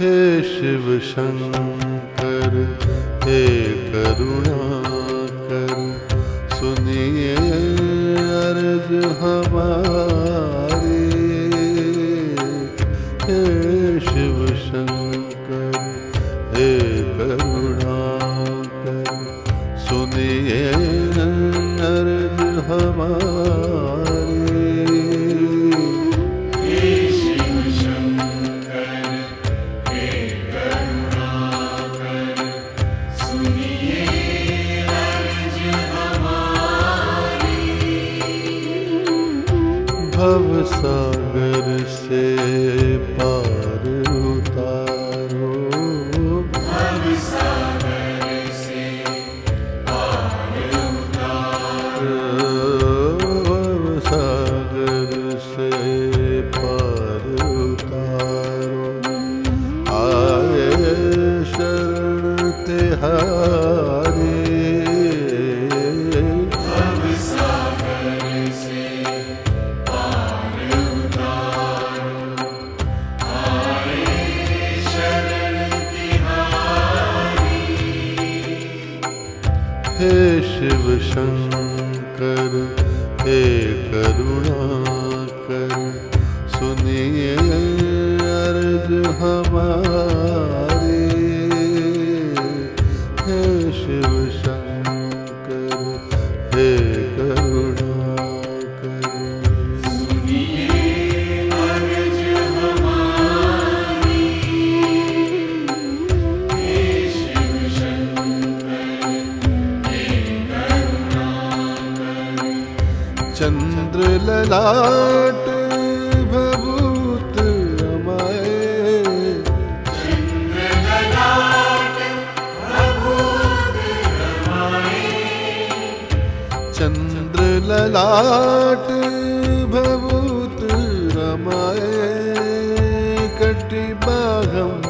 हे शिव शंकर हे करुणा कर सुनिए अर्ज़ हमारी। भव सागर से पार हे करुणाकर सुनिए अर्ज हमारी चन्द्र ललाट भूतमाय चन्द्रलाट भभूत हमाय कटिबाहम्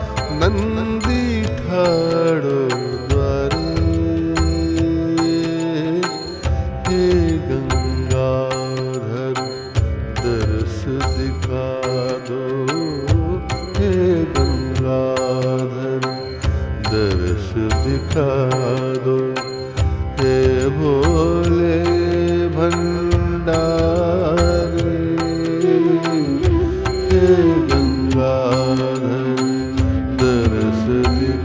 नन्दो द्वा गङ्गा दर्श दिखा दो हे धर दर्श दिखा भो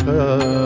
Uh...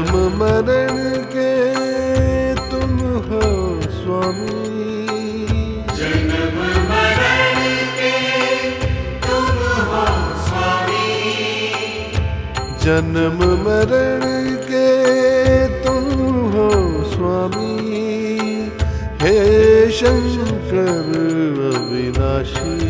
जन्म मरण के तुम हो स्वामी। जन्म मरण के तुम हो स्वामी। जन्म मरण के तुम हो स्वामी। हे शंकर अविनाशी।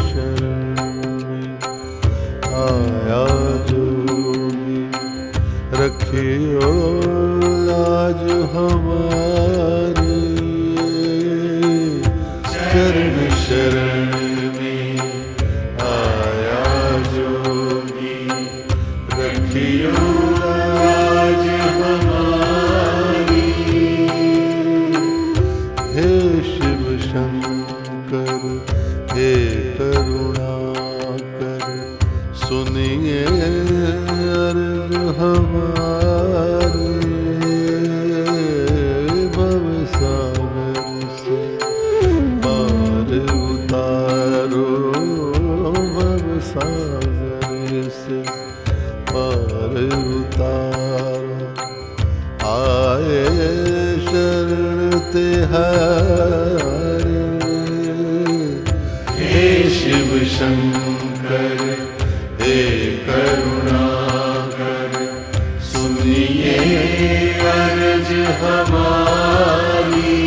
हे करुणाकर सुनिए अर्ज़ हमारे। भव सागर से पार उतारो भव सागर शिव शंकर हे करुणाकर सुनिए अर्ज़ हमारी।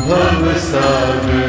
भव सागर